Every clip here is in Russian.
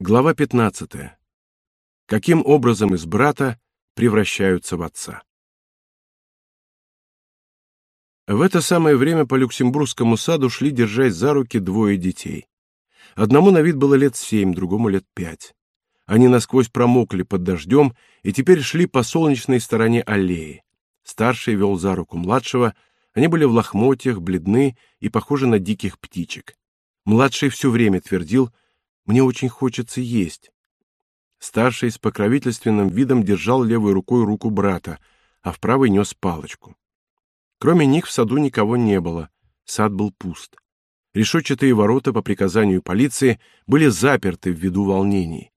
Глава 15. Каким образом из брата превращаются в отца? В это самое время по Люксембургскому саду шли, держась за руки, двое детей. Одному на вид было лет семь, другому лет пять. Они насквозь промокли под дождем и теперь шли по солнечной стороне аллеи. Старший вел за руку младшего, они были в лохмотьях, бледны и похожи на диких птичек. Младший все время твердил — мне очень хочется есть. Старший с покровительственным видом держал левой рукой руку брата, а в правой нес палочку. Кроме них в саду никого не было. Сад был пуст. Решетчатые ворота по приказанию полиции были заперты ввиду волнений.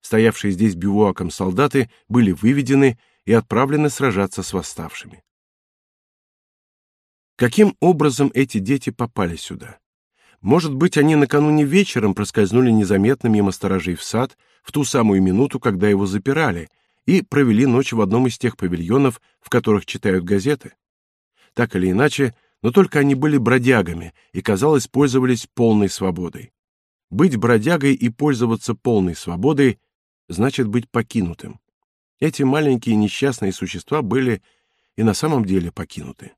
Стоявшие здесь бивуаком солдаты были выведены и отправлены сражаться с восставшими. Каким образом эти дети попали сюда? Может быть, они накануне вечером проскользнули незаметно мимо сторожей в сад в ту самую минуту, когда его запирали, и провели ночь в одном из тех павильонов, в которых читают газеты. Так или иначе, но только они были бродягами и, казалось, пользовались полной свободой. Быть бродягой и пользоваться полной свободой значит быть покинутым. Эти маленькие несчастные существа были и на самом деле покинуты.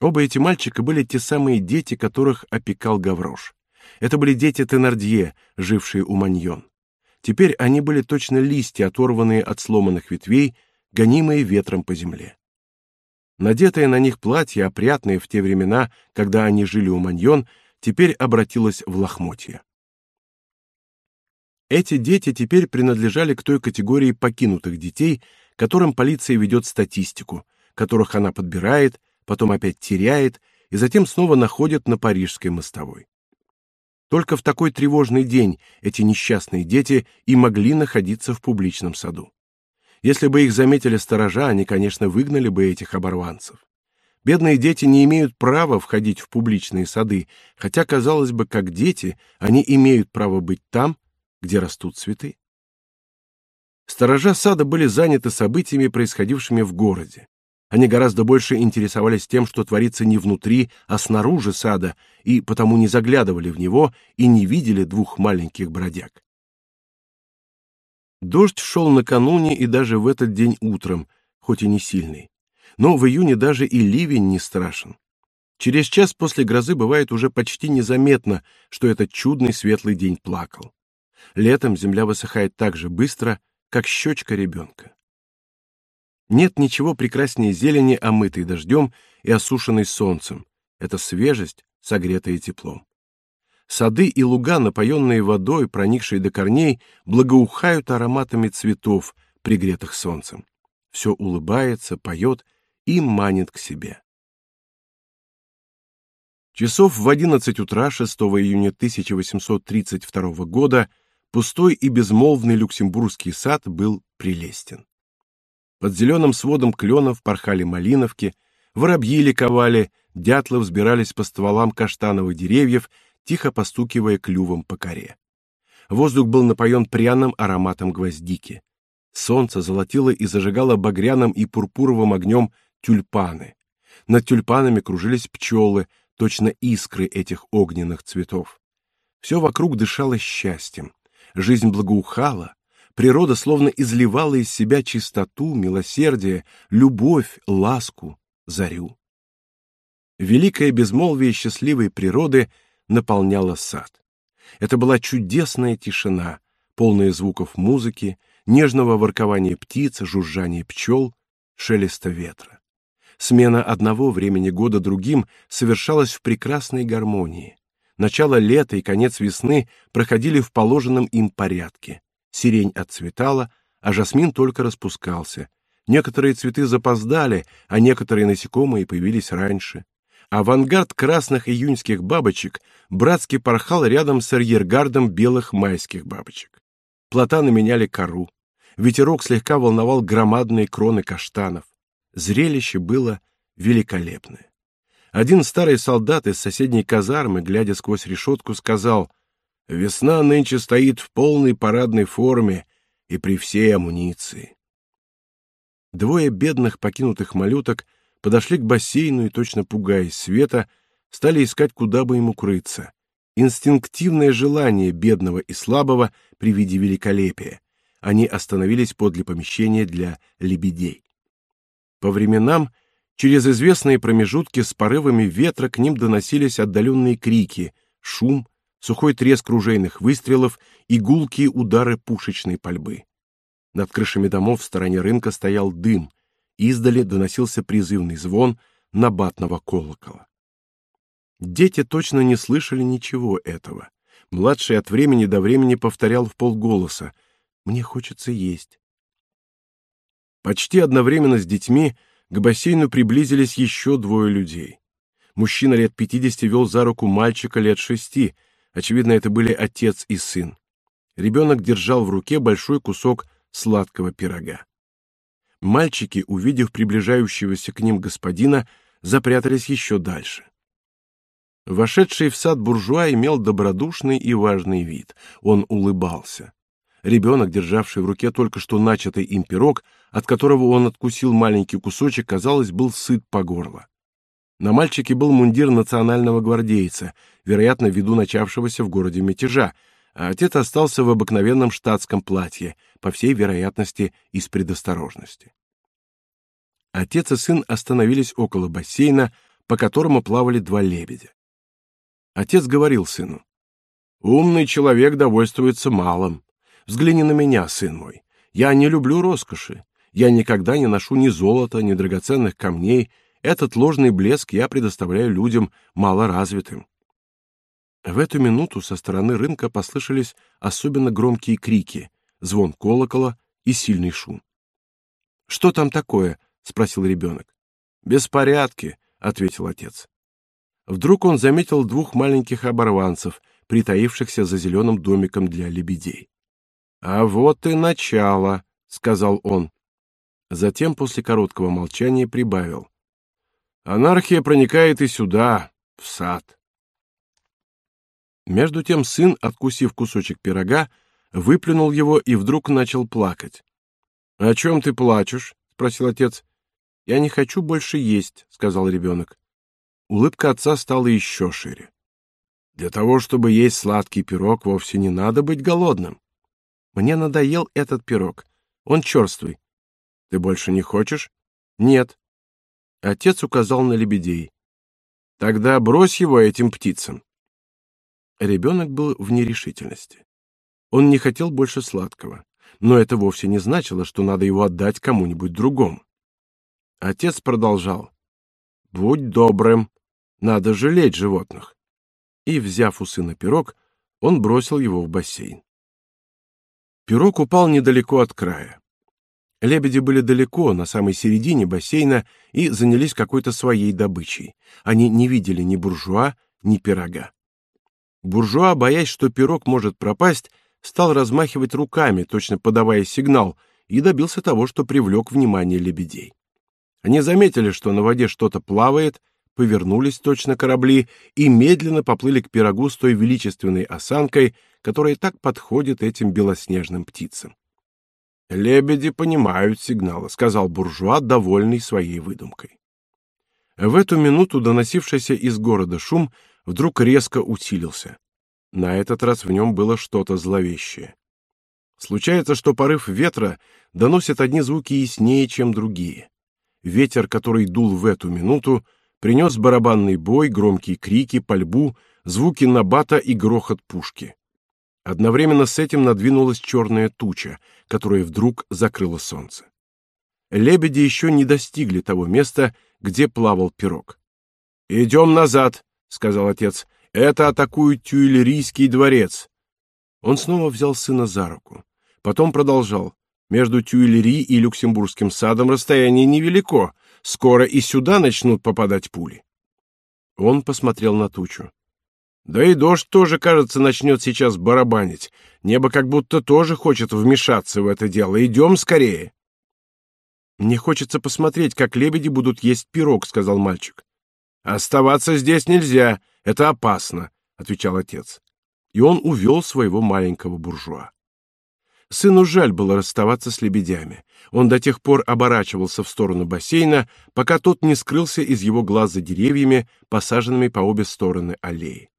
Оба эти мальчика были те самые дети, которых опекал Гаврош. Это были дети Тенардье, жившие у Маньон. Теперь они были точно листья, оторванные от сломанных ветвей, гонимые ветром по земле. Надетое на них платье, опрятное в те времена, когда они жили у Маньон, теперь обратилось в лохмотья. Эти дети теперь принадлежали к той категории покинутых детей, которым полиция ведет статистику, которых она подбирает, потом опять теряет и затем снова находит на парижской мостовой. Только в такой тревожный день эти несчастные дети и могли находиться в публичном саду. Если бы их заметили сторожа, они, конечно, выгнали бы этих оборванцев. Бедные дети не имеют права входить в публичные сады, хотя, казалось бы, как дети, они имеют право быть там, где растут цветы. Сторожа сада были заняты событиями, происходившими в городе. Они гораздо больше интересовались тем, что творится не внутри, а снаружи сада, и потому не заглядывали в него и не видели двух маленьких бродяг. Дождь шел накануне и даже в этот день утром, хоть и не сильный. Но в июне даже и ливень не страшен. Через час после грозы бывает уже почти незаметно, что этот чудный светлый день плакал. Летом земля высыхает так же быстро, как щечка ребенка. Нет ничего прекраснее зелени, омытой дождем и осушенной солнцем. Это свежесть, согретая теплом. Сады и луга, напоенные водой, проникшие до корней, благоухают ароматами цветов, пригретых солнцем. Все улыбается, поет и манит к себе. Часов в одиннадцать утра 6 июня 1832 года пустой и безмолвный Люксембургский сад был прелестен. Под зеленым сводом кленов порхали малиновки, воробьи ликовали, дятлы взбирались по стволам каштановых деревьев, тихо постукивая клювом по коре. Воздух был напоен пряным ароматом гвоздики. Солнце золотило и зажигало багряным и пурпуровым огнем тюльпаны. Над тюльпанами кружились пчелы, точно искры этих огненных цветов. Все вокруг дышало счастьем. Жизнь благоухала, природа словно изливала из себя чистоту, милосердие, любовь, ласку, зарю. Великое безмолвие счастливой природы наполняло сад. Это была чудесная тишина, полная звуков музыки, нежного воркования птиц, жужжания пчел, шелеста ветра. Смена одного времени года другим совершалась в прекрасной гармонии. Начало лета и конец весны проходили в положенном им порядке сирень отцветала, а жасмин только распускался. Некоторые цветы запоздали, а некоторые насекомые появились раньше. Авангард красных июньских бабочек братски порхал рядом с арьергардом белых майских бабочек. Платаны меняли кору. Ветерок слегка волновал громадные кроны каштанов. Зрелище было великолепное. Один старый солдат из соседней казармы, глядя сквозь решетку, сказал — Весна нынче стоит в полной парадной форме и при всей амуниции. Двое бедных покинутых малюток подошли к бассейну и, точно пугаясь света, стали искать, куда бы им укрыться. инстинктивное желание бедного и слабого при виде великолепия. Они остановились подле помещения для лебедей. По временам через известные промежутки с порывами ветра к ним доносились отдаленные крики, шум, сухой треск ружейных выстрелов и гулкие удары пушечной пальбы. Над крышами домов в стороне рынка стоял дым, издали доносился призывный звон набатного колокола. Дети точно не слышали ничего этого. Младший от времени до времени повторял в полголоса: "Мне хочется есть". Почти одновременно с детьми к бассейну приблизились еще двое людей. Мужчина лет пятидесяти вел за руку мальчика лет шести. Очевидно, это были отец и сын. Ребенок держал в руке большой кусок сладкого пирога. Мальчики, увидев приближающегося к ним господина, запрятались еще дальше. Вошедший в сад буржуа имел добродушный и важный вид. Он улыбался. Ребенок, державший в руке только что начатый им пирог, от которого он откусил маленький кусочек, казалось, был сыт по горло. На мальчике был мундир национального гвардейца, вероятно, ввиду начавшегося в городе мятежа, а отец остался в обыкновенном штатском платье, по всей вероятности, из предосторожности. Отец и сын остановились около бассейна, по которому плавали два лебедя. Отец говорил сыну: "Умный человек довольствуется малым. Взгляни на меня, сын мой. Я не люблю роскоши. Я никогда не ношу ни золота, ни драгоценных камней. Этот ложный блеск я предоставляю людям малоразвитым". В эту минуту со стороны рынка послышались особенно громкие крики, звон колокола и сильный шум. Что там такое? спросил ребенок. Беспорядки, ответил отец. Вдруг он заметил двух маленьких оборванцев, притаившихся за зеленым домиком для лебедей. А вот и начало, сказал он. Затем после короткого молчания прибавил: Анархия проникает и сюда, в сад. Между тем сын, откусив кусочек пирога, выплюнул его и вдруг начал плакать. "О чем ты плачешь?" спросил отец. "Я не хочу больше есть", сказал ребенок. Улыбка отца стала еще шире. Для того, чтобы есть сладкий пирог, вовсе не надо быть голодным. Мне надоел этот пирог. Он черствый. Ты больше не хочешь? Нет. Отец указал на лебедей. Тогда брось его этим птицам. Ребенок был в нерешительности. Он не хотел больше сладкого, но это вовсе не значило, что надо его отдать кому-нибудь другому. Отец продолжал: "Будь добрым, надо жалеть животных. И, взяв у сына пирог, он бросил его в бассейн. Пирог упал недалеко от края. Лебеди были далеко, на самой середине бассейна, и занялись какой-то своей добычей. Они не видели ни буржуа, ни пирога. Буржуа, боясь, что пирог может пропасть, стал размахивать руками, точно подавая сигнал, и добился того, что привлек внимание лебедей. Они заметили, что на воде что-то плавает, повернулись точно корабли и медленно поплыли к пирогу с той величественной осанкой, которая так подходит этим белоснежным птицам. Лебеди понимают сигналы, сказал буржуа, довольный своей выдумкой. В эту минуту доносившийся из города шум вдруг резко усилился. На этот раз в нем было что-то зловещее. Случается, что порыв ветра доносит одни звуки яснее, чем другие. Ветер, который дул в эту минуту, принес барабанный бой, громкие крики, пальбу, звуки набата и грохот пушки. Одновременно с этим надвинулась черная туча, которая вдруг закрыла солнце. Лебеди еще не достигли того места, где плавал пирог. «Идем назад», — сказал отец. «Это атакует Тюильрийский дворец». Он снова взял сына за руку. Потом продолжал. «Между Тюильри и Люксембургским садом расстояние невелико. Скоро и сюда начнут попадать пули. Он посмотрел на тучу. Да и дождь тоже, кажется, начнет сейчас барабанить. Небо как будто тоже хочет вмешаться в это дело. Идем скорее. Мне хочется посмотреть, как лебеди будут есть пирог, сказал мальчик. Оставаться здесь нельзя, это опасно, отвечал отец. И он увел своего маленького буржуа. Сыну жаль было расставаться с лебедями. Он до тех пор оборачивался в сторону бассейна, пока тот не скрылся из его глаз за деревьями, посаженными по обе стороны аллеи.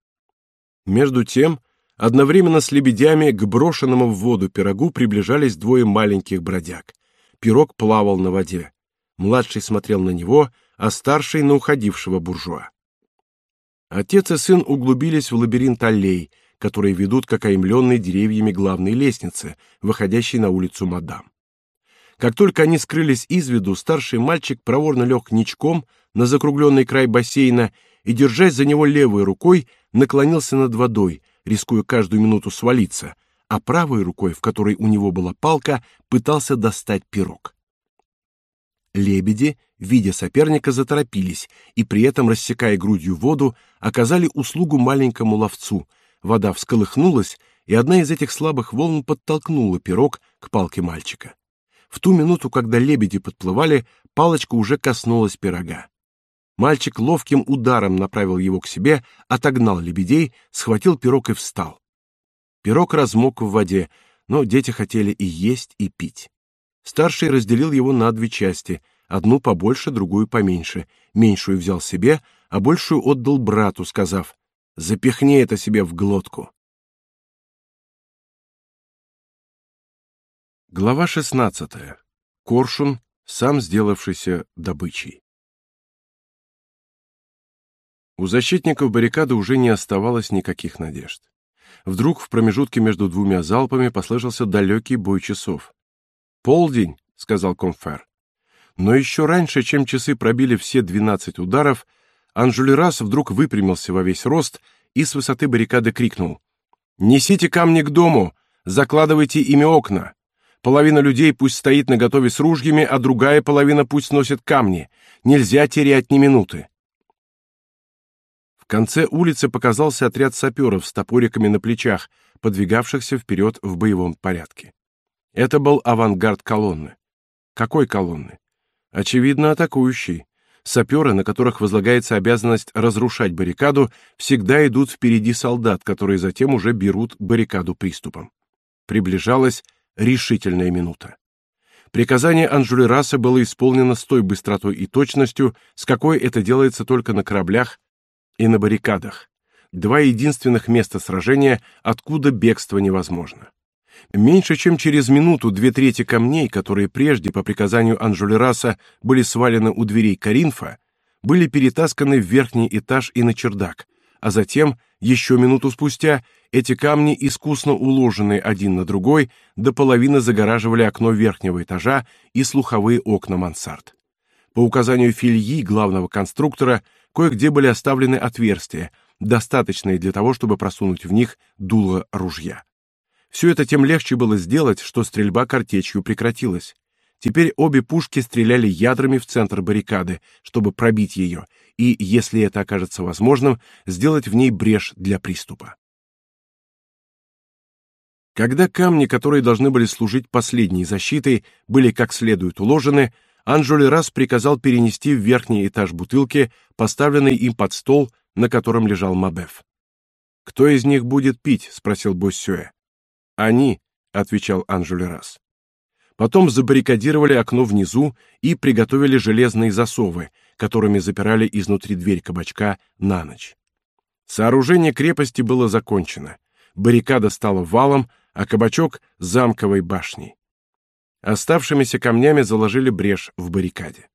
Между тем, одновременно с лебедями к брошенному в воду пирогу приближались двое маленьких бродяг. Пирог плавал на воде. Младший смотрел на него, а старший — на уходившего буржуа. Отец и сын углубились в лабиринт аллей, которые ведут к окаймленной деревьями главной лестнице, выходящей на улицу Мадам. Как только они скрылись из виду, старший мальчик проворно лег ничком на закругленный край бассейна и, держась за него левой рукой, наклонился над водой, рискуя каждую минуту свалиться, а правой рукой, в которой у него была палка, пытался достать пирог. Лебеди, видя соперника, заторопились и при этом, рассекая грудью воду, оказали услугу маленькому ловцу. Вода всколыхнулась, и одна из этих слабых волн подтолкнула пирог к палке мальчика. В ту минуту, когда лебеди подплывали, палочка уже коснулась пирога. Мальчик ловким ударом направил его к себе, отогнал лебедей, схватил пирог и встал. Пирог размок в воде, но дети хотели и есть, и пить. Старший разделил его на две части, одну побольше, другую поменьше. Меньшую взял себе, а большую отдал брату, сказав: "Запихни это себе в глотку". Глава 16. Коршун, сам сделавшийся добычей. У защитников баррикады уже не оставалось никаких надежд. Вдруг в промежутке между двумя залпами послышался далекий бой часов. «Полдень», — сказал Комфер. Но еще раньше, чем часы пробили все двенадцать ударов, Анжулерас вдруг выпрямился во весь рост и с высоты баррикады крикнул. «Несите камни к дому! Закладывайте ими окна! Половина людей пусть стоит наготове с ружьями, а другая половина пусть носит камни. Нельзя терять ни минуты!» В конце улицы показался отряд саперов с топориками на плечах, подвигавшихся вперед в боевом порядке. Это был авангард колонны. Какой колонны? Очевидно, атакующий. Саперы, на которых возлагается обязанность разрушать баррикаду, всегда идут впереди солдат, которые затем уже берут баррикаду приступом. Приближалась решительная минута. Приказание Анжулераса было исполнено с той быстротой и точностью, с какой это делается только на кораблях и на баррикадах. Два единственных места сражения, откуда бегство невозможно. Меньше чем через минуту две трети камней, которые прежде по приказанию Анжулераса были свалены у дверей Каринфа, были перетасканы в верхний этаж и на чердак, а затем, еще минуту спустя, эти камни, искусно уложенные один на другой, до половины загораживали окно верхнего этажа и слуховые окна мансард. По указанию Фильи, главного конструктора, Кое-где были оставлены отверстия, достаточные для того, чтобы просунуть в них дуло ружья. Все это тем легче было сделать, что стрельба картечью прекратилась. Теперь обе пушки стреляли ядрами в центр баррикады, чтобы пробить ее, и, если это окажется возможным, сделать в ней брешь для приступа. Когда камни, которые должны были служить последней защитой, были как следует уложены, Анжули раз приказал перенести в верхний этаж бутылки, поставленной им под стол, на котором лежал Мабеф. «Кто из них будет пить?» — спросил Боссюэ. «Они», — отвечал Анжули раз. Потом забаррикадировали окно внизу и приготовили железные засовы, которыми запирали изнутри дверь кабачка на ночь. Сооружение крепости было закончено. Баррикада стала валом, а кабачок — замковой башней. Оставшимися камнями заложили брешь в баррикаде.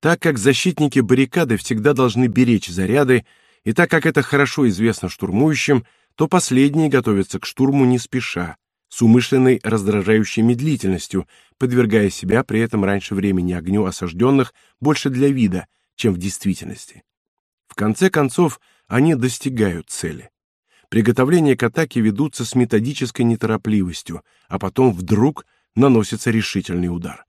Так как защитники баррикады всегда должны беречь заряды, и так как это хорошо известно штурмующим, то последние готовятся к штурму не спеша, с умышленной раздражающей медлительностью, подвергая себя при этом раньше времени огню осажденных больше для вида, чем в действительности. В конце концов, они достигают цели. Приготовления к атаке ведутся с методической неторопливостью, а потом вдруг – наносится решительный удар.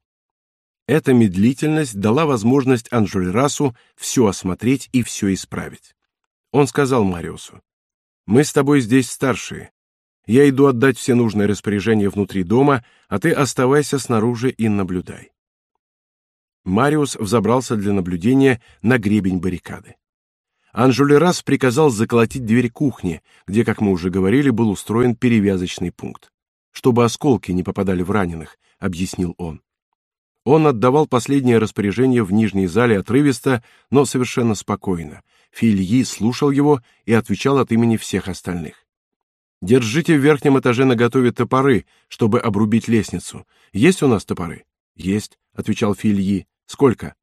Эта медлительность дала возможность Анжульрасу все осмотреть и все исправить. Он сказал Мариусу: "Мы с тобой здесь старшие. Я иду отдать все нужные распоряжения внутри дома, а ты оставайся снаружи и наблюдай". Мариус взобрался для наблюдения на гребень баррикады. Анжулерас приказал заколотить дверь кухни, где, как мы уже говорили, был устроен перевязочный пункт чтобы осколки не попадали в раненых, объяснил он. Он отдавал последнее распоряжение в нижней зале отрывисто, но совершенно спокойно, Фильи слушал его и отвечал от имени всех остальных. Держите в верхнем этаже наготове топоры, чтобы обрубить лестницу. Есть у нас топоры? Есть, отвечал Фильи. Сколько?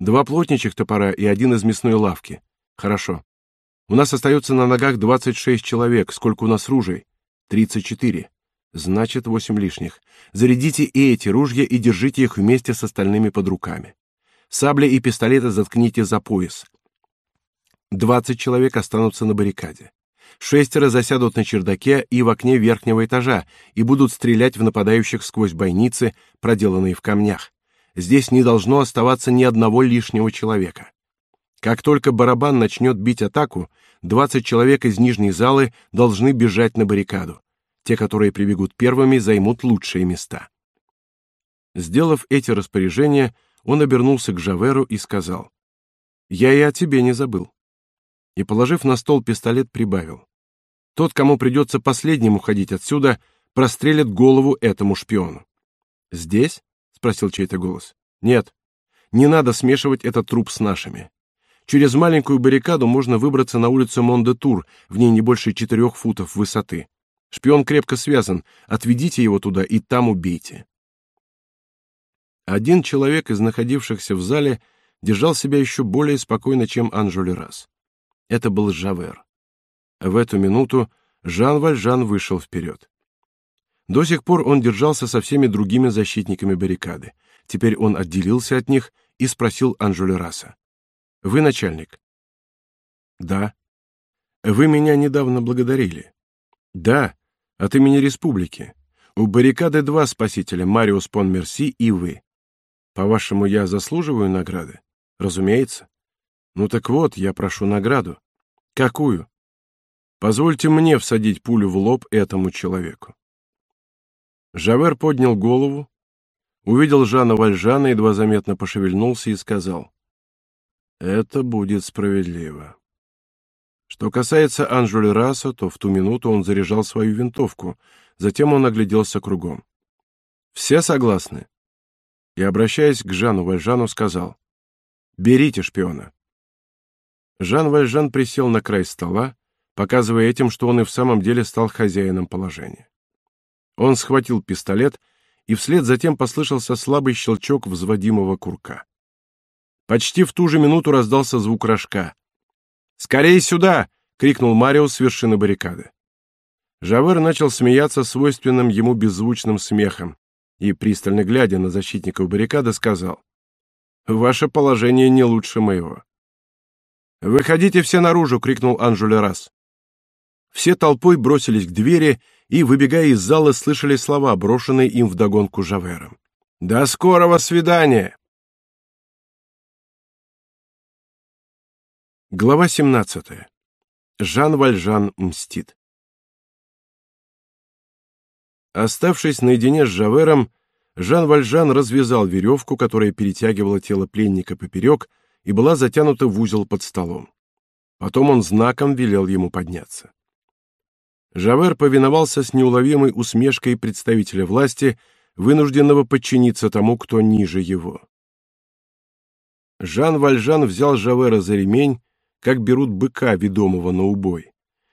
Два плотничих топора и один из мясной лавки. Хорошо. У нас остается на ногах 26 человек. Сколько у нас ружей? 34. Значит, восемь лишних. Зарядите и эти ружья и держите их вместе с остальными под руками. Сабли и пистолеты заткните за пояс. Двадцать человек останутся на баррикаде. Шестеро засядут на чердаке и в окне верхнего этажа и будут стрелять в нападающих сквозь бойницы, проделанные в камнях. Здесь не должно оставаться ни одного лишнего человека. Как только барабан начнет бить атаку, двадцать человек из нижней залы должны бежать на баррикаду. Те, которые прибегут первыми, займут лучшие места. Сделав эти распоряжения, он обернулся к Жаверу и сказал: "Я и о тебе не забыл". И положив на стол пистолет, прибавил: "Тот, кому придется последним уходить отсюда, прострелит голову этому шпиону". "Здесь?" спросил чей-то голос. "Нет. Не надо смешивать этот труп с нашими. Через маленькую баррикаду можно выбраться на улицу Мондетур, в ней не больше четырех футов высоты. Шпион крепко связан. Отведите его туда и там убейте. Один человек из находившихся в зале держал себя еще более спокойно, чем Анжули Рас. Это был Жавер. В эту минуту Жан Вальжан вышел вперед. До сих пор он держался со всеми другими защитниками баррикады. Теперь он отделился от них и спросил Анжули Раса: "Вы начальник?" "Да." "Вы меня недавно благодарили." "Да, от имени республики. У баррикады два спасителя, Мариус Понмерси и вы. По-вашему, я заслуживаю награды? Разумеется. Ну так вот, я прошу награду. Какую? Позвольте мне всадить пулю в лоб этому человеку. Жавер поднял голову, увидел Жана Вальжана, едва заметно пошевельнулся и сказал: "Это будет справедливо". Что касается Анжули Раса, то в ту минуту он заряжал свою винтовку, затем он огляделся кругом. Все согласны? И обращаясь к Жану Вальжану, сказал: "Берите шпиона". Жан Вальжан присел на край стола, показывая этим, что он и в самом деле стал хозяином положения. Он схватил пистолет, и вслед за тем послышался слабый щелчок взводимого курка. Почти в ту же минуту раздался звук рожка. «Скорее сюда!» — крикнул Марио с вершины баррикады. Жавер начал смеяться свойственным ему беззвучным смехом и, пристально глядя на защитников баррикады, сказал, «Ваше положение не лучше моего». «Выходите все наружу!» — крикнул Анжуле раз. Все толпой бросились к двери и, выбегая из зала, слышали слова, брошенные им вдогонку Жавером. «До скорого свидания!» Глава 17. Жан Вальжан мстит. Оставшись наедине с Жавером, Жан Вальжан развязал веревку, которая перетягивала тело пленника поперек и была затянута в узел под столом. Потом он знаком велел ему подняться. Жавер повиновался с неуловимой усмешкой представителя власти, вынужденного подчиниться тому, кто ниже его. Жан Вальжан взял Жавера за ремень как берут быка, ведомого на убой,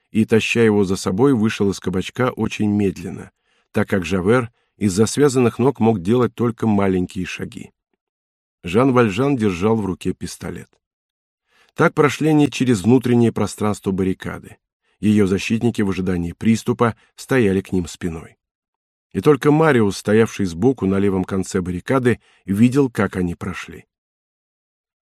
и, таща его за собой, вышел из кабачка очень медленно, так как Жавер из-за связанных ног мог делать только маленькие шаги. Жан Вальжан держал в руке пистолет. Так прошли они через внутреннее пространство баррикады. Ее защитники в ожидании приступа стояли к ним спиной. И только Мариус, стоявший сбоку на левом конце баррикады, видел, как они прошли.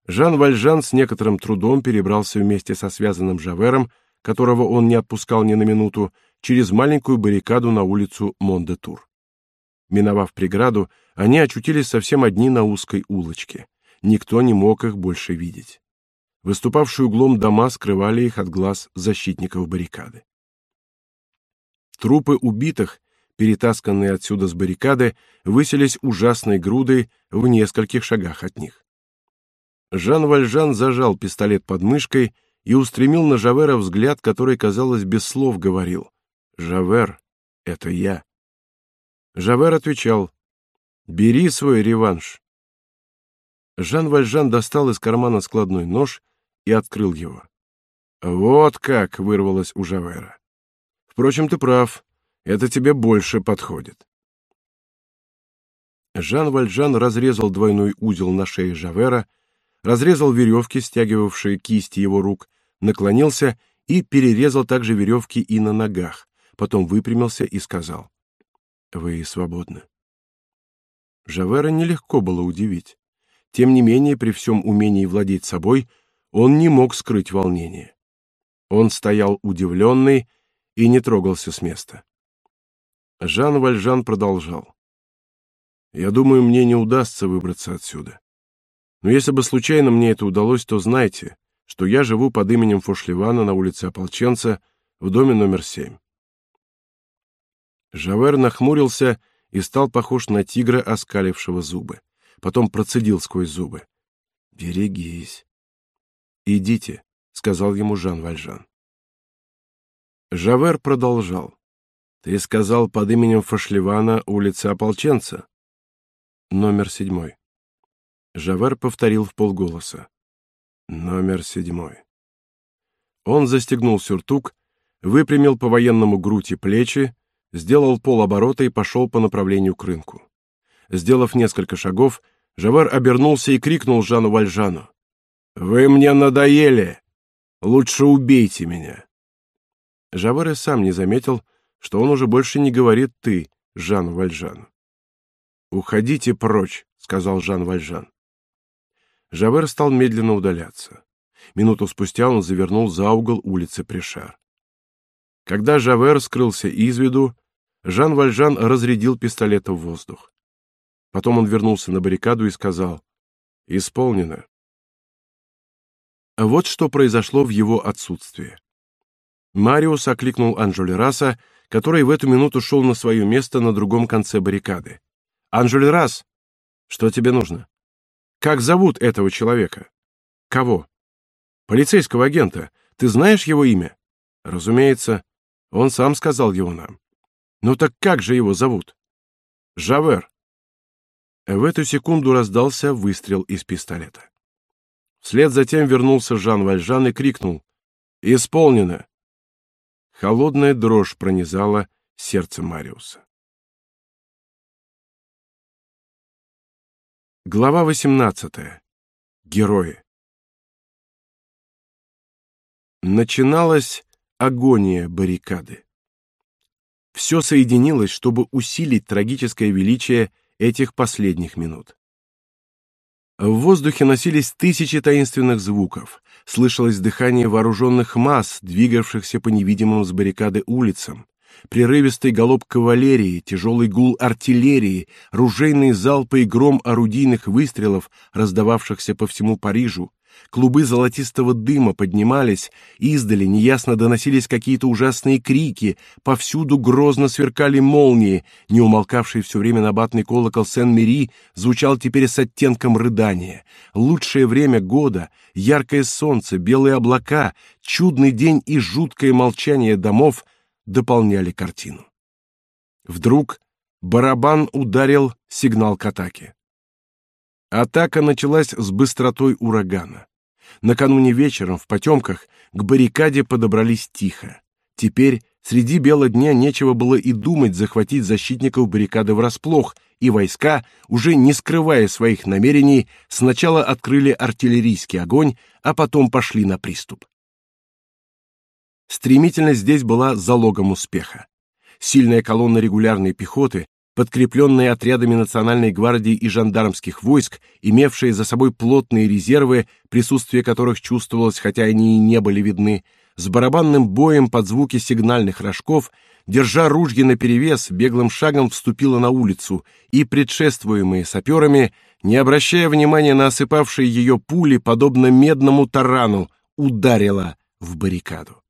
Жан Вальжан с некоторым трудом перебрался вместе со связанным Жавером, которого он не отпускал ни на минуту, через маленькую баррикаду на улицу Мондетур. Миновав преграду, они очутились совсем одни на узкой улочке. Никто не мог их больше видеть. Выступавшие углом дома скрывали их от глаз защитников баррикады. Трупы убитых, перетасканные отсюда с баррикады, высились ужасной грудой в нескольких шагах от них. Жан Вальжан зажал пистолет под мышкой и устремил на Жавера взгляд, который, казалось, без слов говорил: "Жавер, это я". Жавер отвечал: "Бери свой реванш". Жан Вальжан достал из кармана складной нож и открыл его. Вот как вырвалось у Жавера. Впрочем, ты прав. Это тебе больше подходит. Жан Вальжан разрезал двойной узел на шее Жавера, разрезал веревки, стягивавшие кисти его рук, наклонился и перерезал также веревки и на ногах, потом выпрямился и сказал: "Вы свободны". Жавера нелегко было удивить. Тем не менее, при всем умении владеть собой, он не мог скрыть волнение. Он стоял удивленный и не трогался с места. Жан Вальжан продолжал: "Я думаю, мне не удастся выбраться отсюда. Но если бы случайно мне это удалось, то знайте, что я живу под именем Фошлевана на улице Ополченца в доме номер семь. Жавер нахмурился и стал похож на тигра, оскалившего зубы. Потом процедил сквозь зубы: "Берегись". "Идите", сказал ему Жан Вальжан. Жавер продолжал: "Ты сказал под именем Фошлевана улица Ополченца, номер седьмой. Жавер повторил в полголоса. Номер седьмой. Он застегнул сюртук, выпрямил по-военному грудь и плечи, сделал полоборота и пошел по направлению к рынку. Сделав несколько шагов, Жавер обернулся и крикнул Жану Вальжану: "Вы мне надоели! Лучше убейте меня!" Жавер и сам не заметил, что он уже больше не говорит ты, Жан Вальжан. "Уходите прочь", сказал Жан Вальжан. Жавер стал медленно удаляться. Минуту спустя он завернул за угол улицы Пришар. Когда Жавер скрылся из виду, Жан Вальжан разрядил пистолет в воздух. Потом он вернулся на баррикаду и сказал: "Исполнено". Вот что произошло в его отсутствие. Мариус окликнул Анжолераса, который в эту минуту шел на свое место на другом конце баррикады. Анжолерас, что тебе нужно? Как зовут этого человека? Кого? Полицейского агента. Ты знаешь его имя? Разумеется, он сам сказал его нам. Ну так как же его зовут? Жавер. В эту секунду раздался выстрел из пистолета. Вслед за тем вернулся Жан Вальжан и крикнул: "Исполнено!" Холодная дрожь пронизала сердце Мариуса. Глава 18. Герои. Начиналась агония баррикады. Все соединилось, чтобы усилить трагическое величие этих последних минут. В воздухе носились тысячи таинственных звуков, слышалось дыхание вооруженных масс, двигавшихся по невидимым с баррикады улицам, прерывистый галоп кавалерии, тяжелый гул артиллерии, ружейные залпы и гром орудийных выстрелов, раздававшихся по всему Парижу. Клубы золотистого дыма поднимались, издали неясно доносились какие-то ужасные крики, повсюду грозно сверкали молнии, не умолкавший все время набатный колокол Сен-Мери звучал теперь с оттенком рыдания. Лучшее время года, яркое солнце, белые облака, чудный день и жуткое молчание домов — дополняли картину. Вдруг барабан ударил сигнал к атаке. Атака началась с быстротой урагана. Накануне вечером в потемках к баррикаде подобрались тихо. Теперь среди бела дня нечего было и думать захватить защитников баррикады врасплох, и войска, уже не скрывая своих намерений, сначала открыли артиллерийский огонь, а потом пошли на приступ. Стремительность здесь была залогом успеха. Сильная колонна регулярной пехоты, подкрепленная отрядами национальной гвардии и жандармских войск, имевшие за собой плотные резервы, присутствие которых чувствовалось, хотя они и не были видны, с барабанным боем под звуки сигнальных рожков, держа ружья наперевес, беглым шагом вступила на улицу и, предшествуемые саперами, не обращая внимания на осыпавшие ее пули, подобно медному тарану, ударила в баррикаду.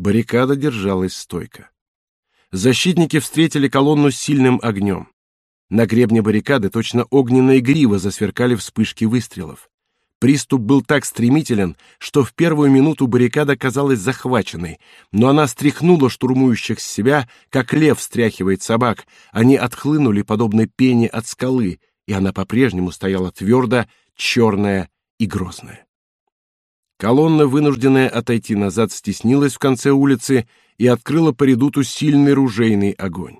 Баррикада держалась стойко. Защитники встретили колонну сильным огнем. На гребне баррикады точно огненные гривы засверкали вспышки выстрелов. Приступ был так стремителен, что в первую минуту баррикада казалась захваченной, но она стряхнула штурмующих с себя, как лев стряхивает собак. Они отхлынули подобно пене от скалы, и она по-прежнему стояла твердо, черная и грозная. Колонна, вынужденная отойти назад, стеснилась в конце улицы и открыла по редуту сильный ружейный огонь.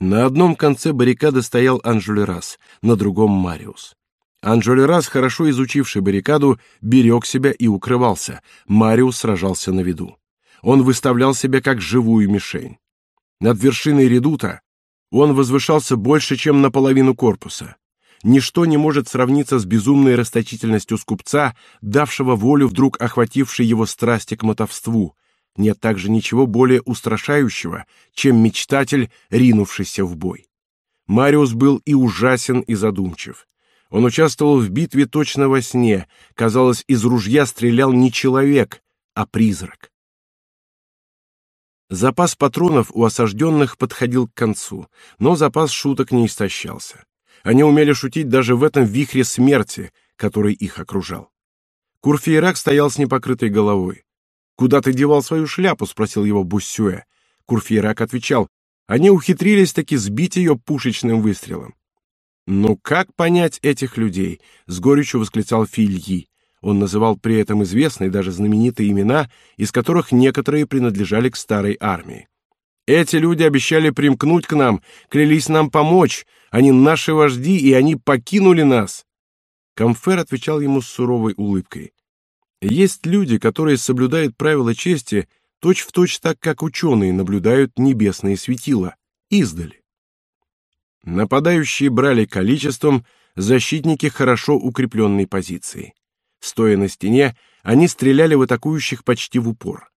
На одном конце баррикады стоял Анжулерас, на другом — Мариус. Анжулерас, хорошо изучивший баррикаду, берег себя и укрывался, Мариус сражался на виду. Он выставлял себя как живую мишень. Над вершиной редута он возвышался больше, чем наполовину корпуса. Ничто не может сравниться с безумной расточительностью скупца, давшего волю вдруг охватившей его страсти к мотовству. Нет также ничего более устрашающего, чем мечтатель, ринувшийся в бой. Мариус был и ужасен, и задумчив. Он участвовал в битве точно во сне. Казалось, из ружья стрелял не человек, а призрак. Запас патронов у осажденных подходил к концу, но запас шуток не истощался. Они умели шутить даже в этом вихре смерти, который их окружал. Курфейрак стоял с непокрытой головой. «Куда ты девал свою шляпу?» — спросил его Буссюэ. Курфейрак отвечал, «Они ухитрились таки сбить ее пушечным выстрелом». «Ну как понять этих людей?» — с горечью восклицал Фильи. Он называл при этом известные, даже знаменитые имена, из которых некоторые принадлежали к старой армии. Эти люди обещали примкнуть к нам, клялись нам помочь. Они наши вожди, и они покинули нас. Камфер отвечал ему с суровой улыбкой. Есть люди, которые соблюдают правила чести точь-в-точь точь так, как ученые наблюдают небесные светила, издали. Нападающие брали количеством, защитники хорошо укрепленной позиции. Стоя на стене, они стреляли в атакующих почти в упор.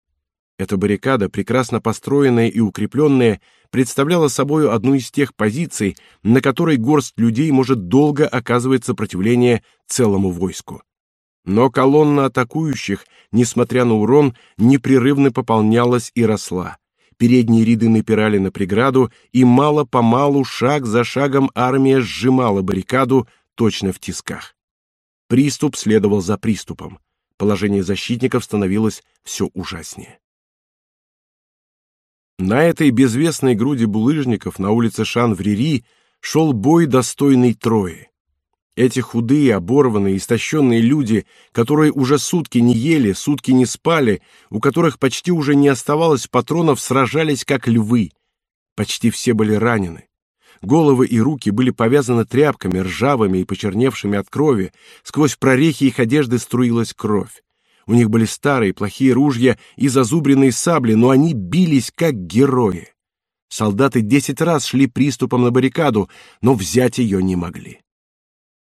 Эта баррикада, прекрасно построенная и укрепленная, представляла собой одну из тех позиций, на которой горсть людей может долго оказывать сопротивление целому войску. Но колонна атакующих, несмотря на урон, непрерывно пополнялась и росла. Передние ряды напирали на преграду, и мало-помалу, шаг за шагом армия сжимала баррикаду точно в тисках. Приступ следовал за приступом. Положение защитников становилось все ужаснее. На этой безвестной груди булыжников на улице Шан-Врири шел бой достойный Трои. Эти худые, оборванные, истощенные люди, которые уже сутки не ели, сутки не спали, у которых почти уже не оставалось патронов, сражались как львы. Почти все были ранены. Головы и руки были повязаны тряпками, ржавыми и почерневшими от крови, сквозь прорехи их одежды струилась кровь. У них были старые плохие ружья и зазубренные сабли, но они бились как герои. Солдаты десять раз шли приступом на баррикаду, но взять ее не могли.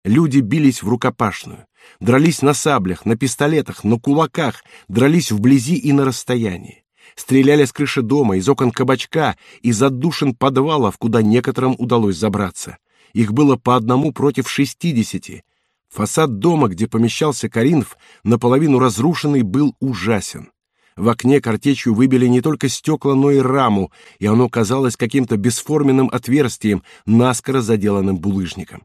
Люди бились в рукопашную, дрались на саблях, на пистолетах, на кулаках, дрались вблизи и на расстоянии стреляли с крыши дома, из окон кабачка, из отдушин подвалов, куда некоторым удалось забраться. Их было по одному против шестидесяти. Фасад дома, где помещался Каринф, наполовину разрушенный, был ужасен. В окне картечью выбили не только стекла, но и раму, и оно казалось каким-то бесформенным отверстием, наскоро заделанным булыжником.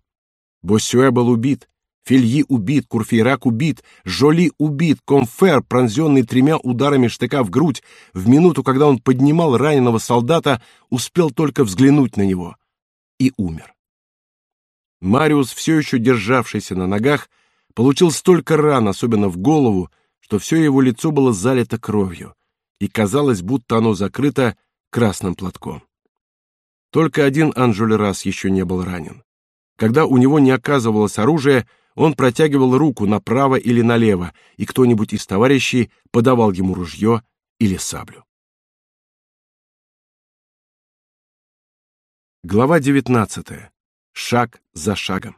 Боссюэ был убит, Фильи убит, Курфейрак убит, Жоли убит, Комфер, пронзенный тремя ударами штыка в грудь, в минуту, когда он поднимал раненого солдата, успел только взглянуть на него и умер. Мариус, все еще державшийся на ногах, получил столько ран, особенно в голову, что все его лицо было залито кровью, и казалось, будто оно закрыто красным платком. Только один Анжулерас еще не был ранен. Когда у него не оказывалось оружия, он протягивал руку направо или налево, и кто-нибудь из товарищей подавал ему ружье или саблю. Глава 19. Шаг за шагом.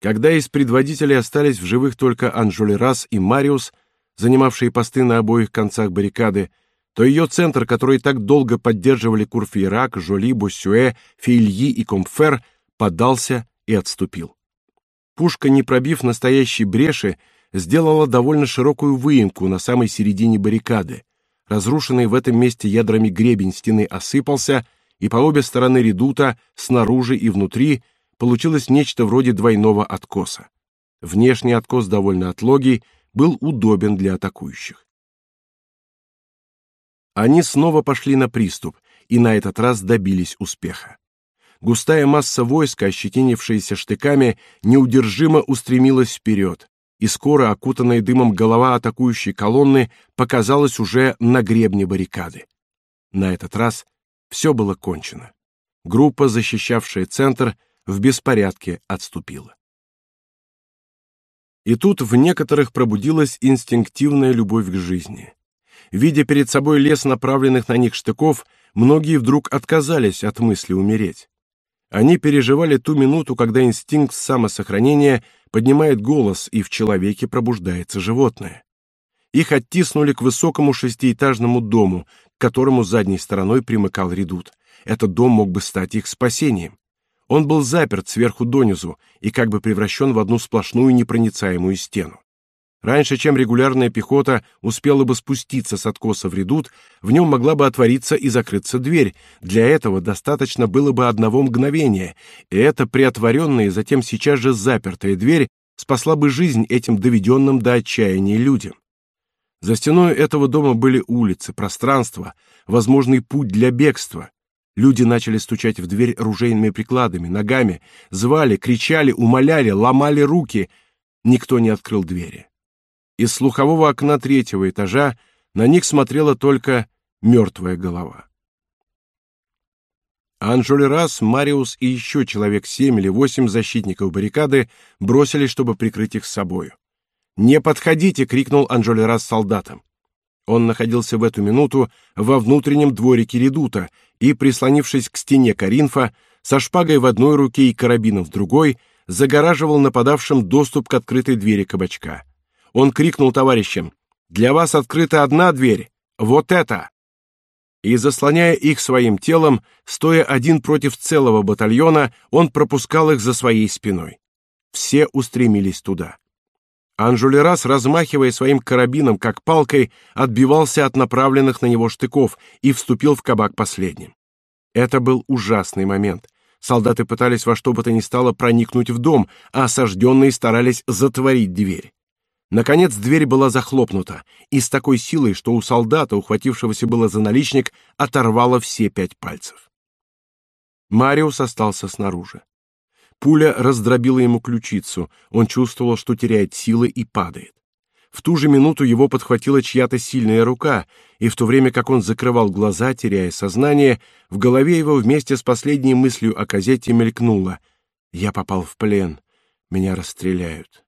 Когда из предводителей остались в живых только Анжолерас и Мариус, занимавшие посты на обоих концах баррикады, то ее центр, который так долго поддерживали Курфейрак, Жоли, Боссюэ, Фильи и Комфер, подался и отступил. Пушка, не пробив настоящей бреши, сделала довольно широкую выемку на самой середине баррикады. Разрушенный в этом месте ядрами гребень стены осыпался, и по обе стороны редута, снаружи и внутри, получилось нечто вроде двойного откоса. Внешний откос довольно отлогий, был удобен для атакующих. Они снова пошли на приступ и на этот раз добились успеха. Густая масса войска, ощетинившаяся штыками, неудержимо устремилась вперед, и скоро окутанная дымом голова атакующей колонны показалась уже на гребне баррикады. На этот раз все было кончено. Группа, защищавшая центр, в беспорядке отступила. И тут в некоторых пробудилась инстинктивная любовь к жизни. Видя перед собой лес направленных на них штыков, многие вдруг отказались от мысли умереть. Они переживали ту минуту, когда инстинкт самосохранения поднимает голос, и в человеке пробуждается животное. Их оттиснули к высокому шестиэтажному дому, которому задней стороной примыкал редут. Этот дом мог бы стать их спасением. Он был заперт сверху донизу и как бы превращен в одну сплошную непроницаемую стену. Раньше, чем регулярная пехота успела бы спуститься с откоса в редут, в нем могла бы отвориться и закрыться дверь. Для этого достаточно было бы одного мгновения, и эта приотворенная и затем сейчас же запертая дверь спасла бы жизнь этим доведенным до отчаяния людям. За стеной этого дома были улицы, пространство, возможный путь для бегства. Люди начали стучать в дверь ружейными прикладами, ногами, звали, кричали, умоляли, ломали руки. Никто не открыл двери. Из слухового окна третьего этажа на них смотрела только мертвая голова. Анжолерас, Мариус и еще человек семь или восемь защитников баррикады бросились, чтобы прикрыть их с собою. «Не подходите!» — крикнул Анжолерас солдатам. Он находился в эту минуту во внутреннем дворике редута и, прислонившись к стене Каринфа, со шпагой в одной руке и карабином в другой, загораживал нападавшим доступ к открытой двери кабачка. Он крикнул товарищам: "Для вас открыта одна дверь, вот эта!" И заслоняя их своим телом, стоя один против целого батальона, он пропускал их за своей спиной. Все устремились туда. Анжулерас, размахивая своим карабином как палкой, отбивался от направленных на него штыков и вступил в кабак последним. Это был ужасный момент. Солдаты пытались во что бы то ни стало проникнуть в дом, а осажденные старались затворить дверь. Наконец дверь была захлопнута, и с такой силой, что у солдата, ухватившегося было за наличник, оторвало все пять пальцев. Мариус остался снаружи. Пуля раздробила ему ключицу, он чувствовал, что теряет силы и падает. В ту же минуту его подхватила чья-то сильная рука, и в то время как он закрывал глаза, теряя сознание, в голове его вместе с последней мыслью о газете мелькнуло: "Я попал в плен, меня расстреляют".